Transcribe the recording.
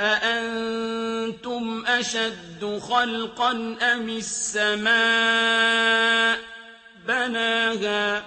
أَأَنتُمْ أَشَدُّ خَلْقًا أَمِ السَّمَاءُ ۚ بَنَاهَا